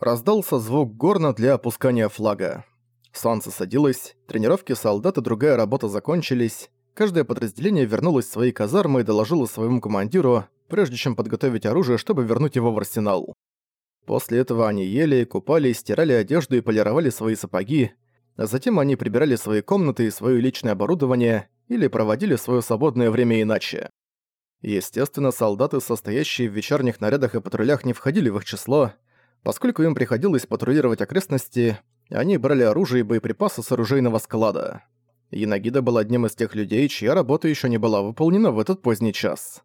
Раздался звук горна для опускания флага. Солнце садилось, тренировки солдат и другая работа закончились, каждое подразделение вернулось в свои казармы и доложило своему командиру, прежде чем подготовить оружие, чтобы вернуть его в арсенал. После этого они ели, купались, стирали одежду и полировали свои сапоги, а затем они прибирали свои комнаты и свое личное оборудование или проводили свое свободное время иначе. Естественно, солдаты, состоящие в вечерних нарядах и патрулях, не входили в их число, Поскольку им приходилось патрулировать окрестности, они брали оружие и боеприпасы с оружейного склада. Янагида был одним из тех людей, чья работа еще не была выполнена в этот поздний час.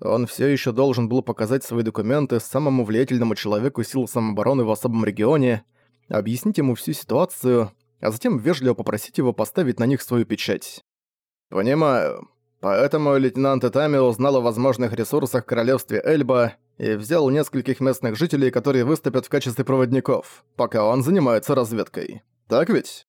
Он все еще должен был показать свои документы самому влиятельному человеку сил самообороны в особом регионе, объяснить ему всю ситуацию, а затем вежливо попросить его поставить на них свою печать. «Понимаю. Поэтому лейтенант Итами узнал о возможных ресурсах королевстве Эльба и взял нескольких местных жителей, которые выступят в качестве проводников, пока он занимается разведкой. Так ведь?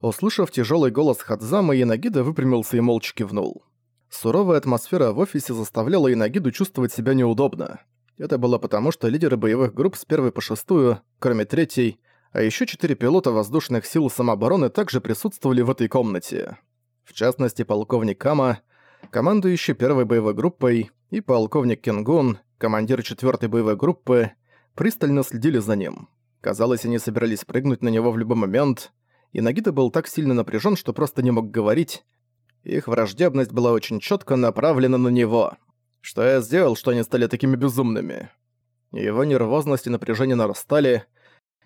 Услышав тяжелый голос Хадзама, Янагида выпрямился и молча кивнул. Суровая атмосфера в офисе заставляла Янагиду чувствовать себя неудобно. Это было потому, что лидеры боевых групп с первой по шестую, кроме третьей, а еще четыре пилота воздушных сил самообороны также присутствовали в этой комнате. В частности, полковник Кама, командующий первой боевой группой, и полковник Кенгун, командир четвертой боевой группы, пристально следили за ним. Казалось, они собирались прыгнуть на него в любой момент, и Нагита был так сильно напряжен, что просто не мог говорить. Их враждебность была очень четко направлена на него. Что я сделал, что они стали такими безумными? Его нервозность и напряжение нарастали.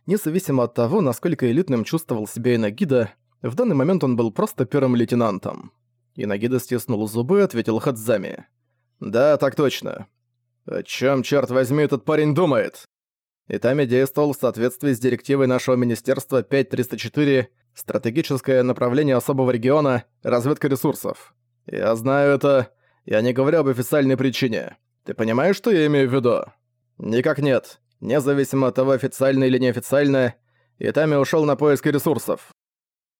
Независимо от того, насколько элитным чувствовал себя Инагида, в данный момент он был просто первым лейтенантом. Инагида стиснул зубы и ответил Хадзами. «Да, так точно. О чем, черт возьми, этот парень думает? Итами действовал в соответствии с директивой нашего министерства 5304 «Стратегическое направление особого региона. Разведка ресурсов». Я знаю это. Я не говорю об официальной причине. Ты понимаешь, что я имею в виду? Никак нет. Независимо от того, официально или неофициально, Итами ушел на поиски ресурсов.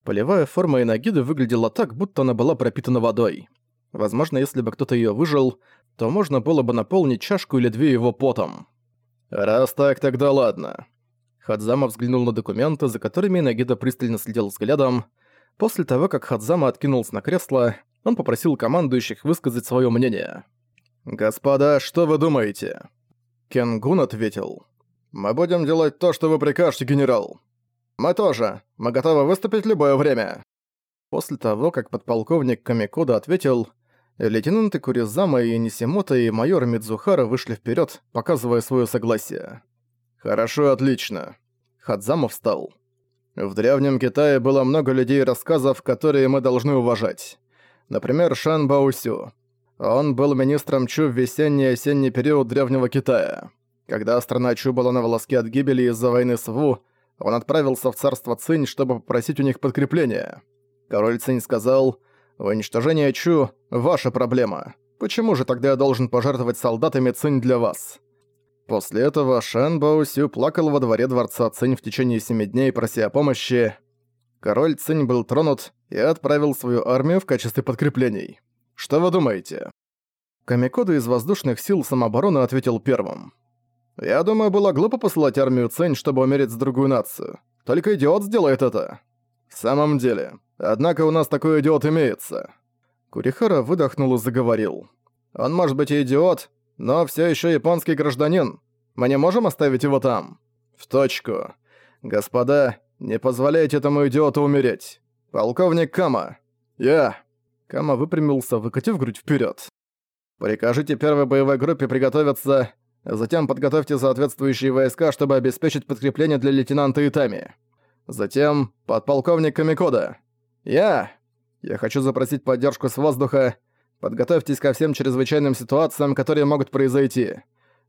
Полевая форма Инагиды выглядела так, будто она была пропитана водой. Возможно, если бы кто-то ее выжил, то можно было бы наполнить чашку или две его потом. «Раз так, тогда ладно». Хадзама взглянул на документы, за которыми Нагида пристально следил взглядом. После того, как Хадзама откинулся на кресло, он попросил командующих высказать свое мнение. «Господа, что вы думаете?» Кенгун ответил. «Мы будем делать то, что вы прикажете, генерал. Мы тоже. Мы готовы выступить любое время». После того, как подполковник Камикода ответил, Лейтенанты Куризама и Нисимото и майор Мидзухара вышли вперед, показывая свое согласие. «Хорошо, отлично». Хадзама встал. В Древнем Китае было много людей и рассказов, которые мы должны уважать. Например, Шан Баусю. Он был министром Чу в весенний и осенний период Древнего Китая. Когда страна Чу была на волоске от гибели из-за войны с Ву, он отправился в царство Цинь, чтобы попросить у них подкрепления. Король Цинь сказал Уничтожение Чу – ваша проблема. Почему же тогда я должен пожертвовать солдатами Цинь для вас?» После этого Шэн Баосю плакал во дворе дворца Цинь в течение семи дней, прося о помощи. Король Цинь был тронут и отправил свою армию в качестве подкреплений. Что вы думаете? Камикода из воздушных сил самообороны ответил первым. «Я думаю, было глупо посылать армию Цинь, чтобы умереть за другую нацию. Только идиот сделает это». «В самом деле, Однако у нас такой идиот имеется». Курихара выдохнул и заговорил. «Он может быть и идиот, но все еще японский гражданин. Мы не можем оставить его там?» «В точку. Господа, не позволяйте этому идиоту умереть. Полковник Кама». «Я». Кама выпрямился, выкатив грудь вперед. «Прикажите первой боевой группе приготовиться, затем подготовьте соответствующие войска, чтобы обеспечить подкрепление для лейтенанта Итами. Затем подполковник Камикода. «Я! Я хочу запросить поддержку с воздуха. Подготовьтесь ко всем чрезвычайным ситуациям, которые могут произойти.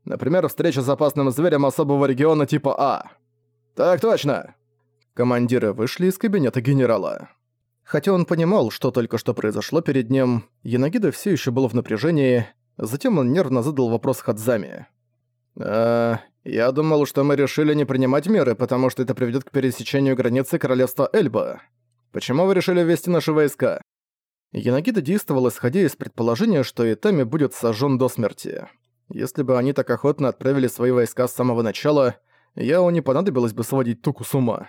Например, встреча с опасным зверем особого региона типа А». «Так точно!» Командиры вышли из кабинета генерала. Хотя он понимал, что только что произошло перед ним, Янагида все еще был в напряжении, затем он нервно задал вопрос Хадзами. «Э, я думал, что мы решили не принимать меры, потому что это приведет к пересечению границы королевства Эльба. Почему вы решили ввести наши войска?» Янагида действовал, исходя из предположения, что Итами будет сожжен до смерти. Если бы они так охотно отправили свои войска с самого начала, Яо не понадобилось бы сводить Туку с ума.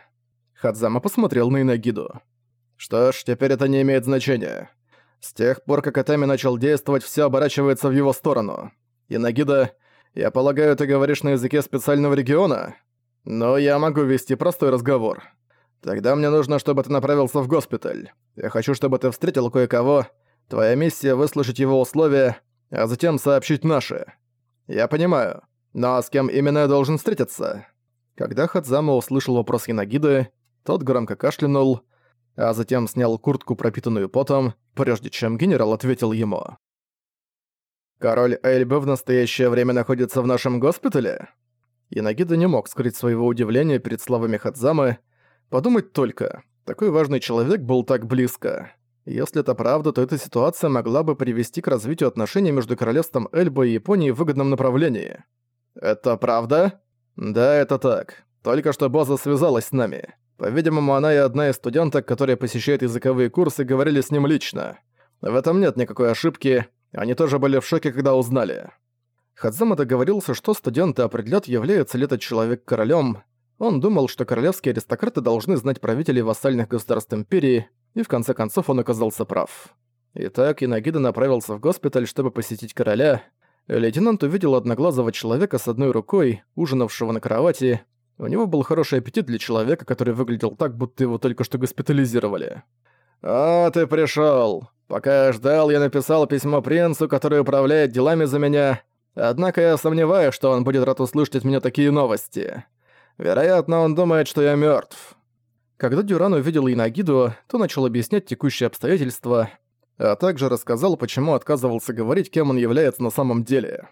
Хадзама посмотрел на Инагиду. Что ж, теперь это не имеет значения. С тех пор, как Атами начал действовать, все оборачивается в его сторону. Инагида, я полагаю, ты говоришь на языке специального региона? Но я могу вести простой разговор. Тогда мне нужно, чтобы ты направился в госпиталь. Я хочу, чтобы ты встретил кое-кого. Твоя миссия — выслушать его условия, а затем сообщить наши. Я понимаю. Но с кем именно я должен встретиться? Когда Хадзама услышал вопрос Янагиды, тот громко кашлянул, а затем снял куртку, пропитанную потом, прежде чем генерал ответил ему. «Король Эльбы в настоящее время находится в нашем госпитале?» Янагида не мог скрыть своего удивления перед словами Хадзамы. Подумать только, такой важный человек был так близко. Если это правда, то эта ситуация могла бы привести к развитию отношений между королевством Эльба и Японией в выгодном направлении. «Это правда?» «Да, это так. Только что Боза связалась с нами. По-видимому, она и одна из студенток, которые посещают языковые курсы, говорили с ним лично. В этом нет никакой ошибки, они тоже были в шоке, когда узнали. Хадзама договорился, что студенты определят, является ли этот человек королем. Он думал, что королевские аристократы должны знать правителей вассальных государств Империи, и в конце концов он оказался прав. Итак, Инагида направился в госпиталь, чтобы посетить короля. Лейтенант увидел одноглазого человека с одной рукой, ужинавшего на кровати, у него был хороший аппетит для человека, который выглядел так, будто его только что госпитализировали. «А, ты пришёл. Пока я ждал, я написал письмо принцу, который управляет делами за меня. Однако я сомневаюсь, что он будет рад услышать от меня такие новости. Вероятно, он думает, что я мёртв». Когда Дюран увидел Инагиду, то начал объяснять текущие обстоятельства, а также рассказал, почему отказывался говорить, кем он является на самом деле.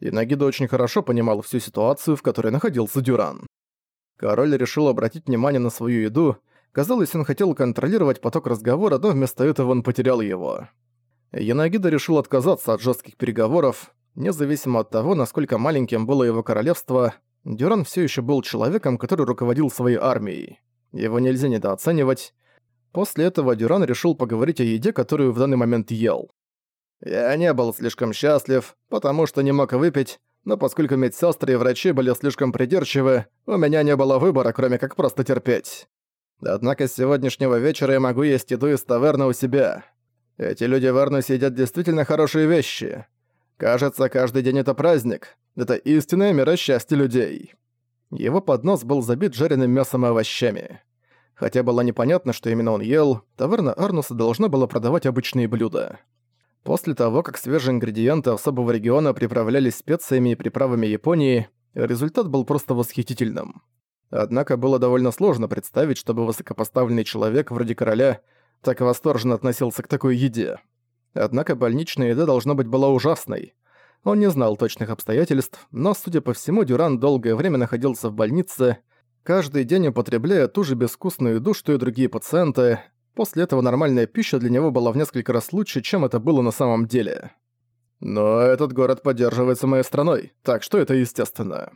Инагида очень хорошо понимал всю ситуацию, в которой находился Дюран. Король решил обратить внимание на свою еду. Казалось, он хотел контролировать поток разговора, но вместо этого он потерял его. Янагида решил отказаться от жестких переговоров. Независимо от того, насколько маленьким было его королевство, Дюран все еще был человеком, который руководил своей армией. Его нельзя недооценивать. После этого Дюран решил поговорить о еде, которую в данный момент ел. «Я не был слишком счастлив, потому что не мог выпить, но поскольку медсестры и врачи были слишком придирчивы, у меня не было выбора, кроме как просто терпеть. Однако с сегодняшнего вечера я могу есть еду из таверны у себя. Эти люди в Арнусе едят действительно хорошие вещи. Кажется, каждый день это праздник. Это истинное мира счастья людей. Его поднос был забит жареным мясом и овощами. Хотя было непонятно, что именно он ел, таверна Арнуса должна была продавать обычные блюда. После того, как свежие ингредиенты особого региона приправлялись специями и приправами Японии, результат был просто восхитительным. Однако было довольно сложно представить, чтобы высокопоставленный человек вроде короля так восторженно относился к такой еде. Однако больничная еда должно быть была ужасной. Он не знал точных обстоятельств, но, судя по всему, Дюран долгое время находился в больнице, каждый день употребляя ту же безвкусную еду, что и другие пациенты, После этого нормальная пища для него была в несколько раз лучше, чем это было на самом деле. Но этот город поддерживается моей страной, так что это естественно.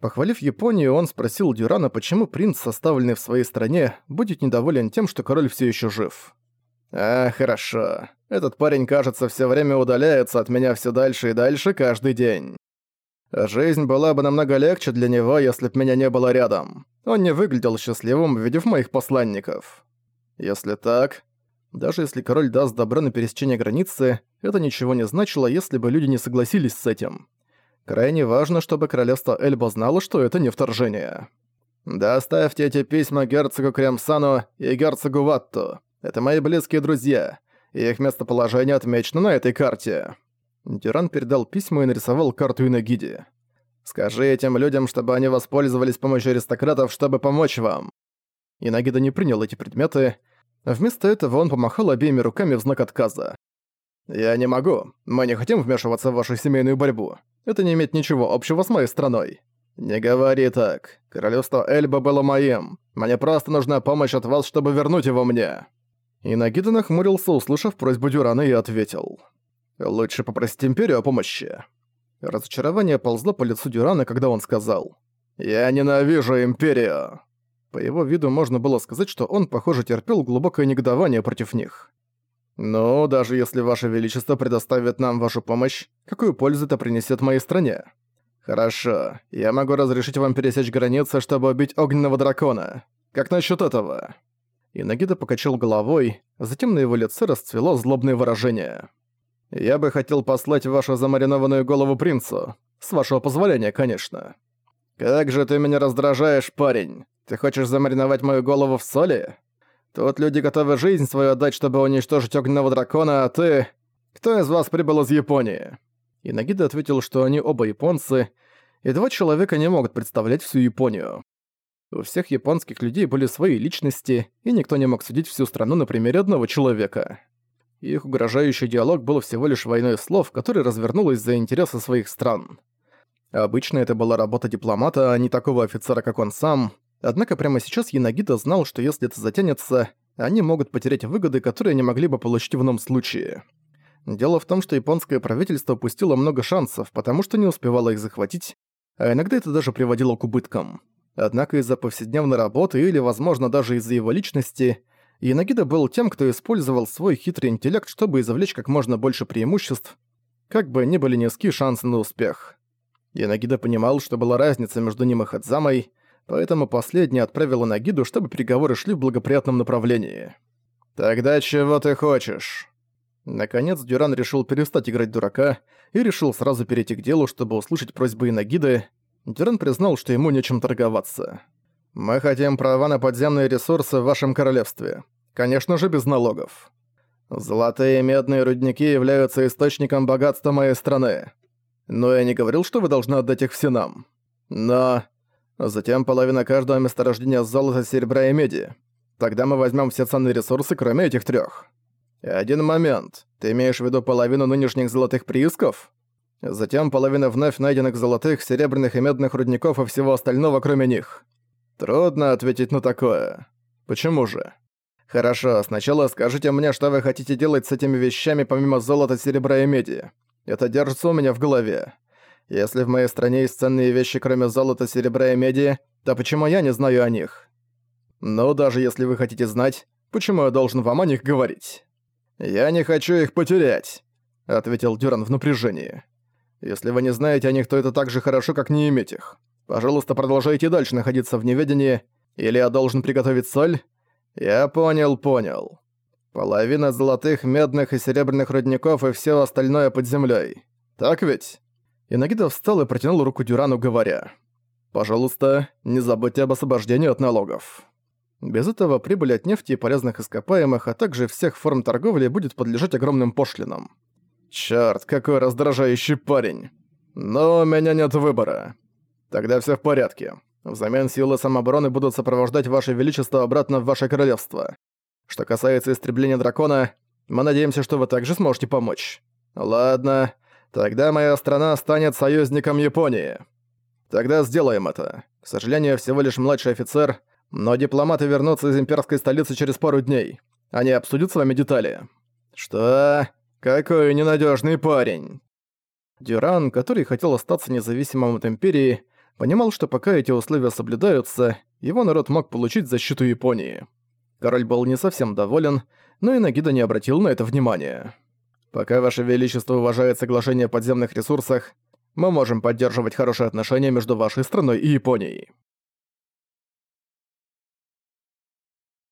Похвалив Японию, он спросил Дюрана, почему принц, составленный в своей стране, будет недоволен тем, что король все еще жив. «А, хорошо. Этот парень, кажется, все время удаляется от меня все дальше и дальше каждый день. Жизнь была бы намного легче для него, если б меня не было рядом. Он не выглядел счастливым, увидев моих посланников. Если так... Даже если король даст добро на пересечение границы, это ничего не значило, если бы люди не согласились с этим. Крайне важно, чтобы королевство Эльба знало, что это не вторжение. «Доставьте эти письма герцогу Кремсану и герцогу Ватту. Это мои близкие друзья. Их местоположение отмечено на этой карте». Дюран передал письма и нарисовал карту Инагиди. «Скажи этим людям, чтобы они воспользовались помощью аристократов, чтобы помочь вам». Инагида не принял эти предметы, Вместо этого он помахал обеими руками в знак отказа. «Я не могу. Мы не хотим вмешиваться в вашу семейную борьбу. Это не имеет ничего общего с моей страной». «Не говори так. Королевство Эльба было моим. Мне просто нужна помощь от вас, чтобы вернуть его мне». И Нагида нахмурился, услышав просьбу Дюрана, и ответил. «Лучше попросить Империю о помощи». Разочарование ползло по лицу Дюрана, когда он сказал. «Я ненавижу Империю». По его виду можно было сказать, что он, похоже, терпел глубокое негодование против них. «Но даже если Ваше Величество предоставит нам вашу помощь, какую пользу это принесет моей стране? Хорошо, я могу разрешить вам пересечь границы, чтобы убить огненного дракона. Как насчет этого? И Нагида покачал головой, затем на его лице расцвело злобное выражение. «Я бы хотел послать вашу замаринованную голову принцу. С вашего позволения, конечно». «Как же ты меня раздражаешь, парень! Ты хочешь замариновать мою голову в соли? Тут люди готовы жизнь свою отдать, чтобы уничтожить огненного дракона, а ты... Кто из вас прибыл из Японии?» И Нагида ответил, что они оба японцы, и два человека не могут представлять всю Японию. У всех японских людей были свои личности, и никто не мог судить всю страну на примере одного человека. Их угрожающий диалог был всего лишь войной слов, которая развернулась за интересы своих стран. Обычно это была работа дипломата, а не такого офицера, как он сам. Однако прямо сейчас Янагита знал, что если это затянется, они могут потерять выгоды, которые они могли бы получить в ином случае. Дело в том, что японское правительство упустило много шансов, потому что не успевало их захватить, а иногда это даже приводило к убыткам. Однако из-за повседневной работы или, возможно, даже из-за его личности, Янагида был тем, кто использовал свой хитрый интеллект, чтобы извлечь как можно больше преимуществ, как бы ни были низки шансы на успех. Янагида понимал, что была разница между ним и Хадзамой, поэтому последний отправил Янагиду, чтобы переговоры шли в благоприятном направлении. «Тогда чего ты хочешь?» Наконец Дюран решил перестать играть дурака и решил сразу перейти к делу, чтобы услышать просьбы Инагиды, Дюран признал, что ему нечем торговаться. «Мы хотим права на подземные ресурсы в вашем королевстве. Конечно же, без налогов. Золотые и медные рудники являются источником богатства моей страны. Но я не говорил, что вы должны отдать их все нам. Но... Затем половина каждого месторождения золота, серебра и меди. Тогда мы возьмем все ценные ресурсы, кроме этих трех. Один момент. Ты имеешь в виду половину нынешних золотых приисков? Затем половина вновь найденных золотых, серебряных и медных рудников и всего остального, кроме них. Трудно ответить на такое. Почему же? Хорошо, сначала скажите мне, что вы хотите делать с этими вещами помимо золота, серебра и меди. Это держится у меня в голове. Если в моей стране есть ценные вещи, кроме золота, серебра и меди, то почему я не знаю о них? Но даже если вы хотите знать, почему я должен вам о них говорить? «Я не хочу их потерять», — ответил Дюран в напряжении. Если вы не знаете о них, то это так же хорошо, как не иметь их. Пожалуйста, продолжайте дальше находиться в неведении, или я должен приготовить соль? Я понял, понял. Половина золотых, медных и серебряных рудников и все остальное под землей. Так ведь? Инагида встал и протянул руку Дюрану, говоря. «Пожалуйста, не забудьте об освобождении от налогов». Без этого прибыль от нефти и полезных ископаемых, а также всех форм торговли будет подлежать огромным пошлинам. Чёрт, какой раздражающий парень. Но у меня нет выбора. Тогда всё в порядке. Взамен силы самообороны будут сопровождать Ваше Величество обратно в Ваше Королевство. Что касается истребления дракона, мы надеемся, что вы также сможете помочь. Ладно, тогда моя страна станет союзником Японии. Тогда сделаем это. К сожалению, всего лишь младший офицер, но дипломаты вернутся из имперской столицы через пару дней. Они обсудят с вами детали. Что? «Какой ненадежный парень!» Дюран, который хотел остаться независимым от Империи, понимал, что пока эти условия соблюдаются, его народ мог получить защиту Японии. Король был не совсем доволен, но и Нагида не обратил на это внимания. «Пока Ваше Величество уважает соглашение о подземных ресурсах, мы можем поддерживать хорошие отношения между вашей страной и Японией».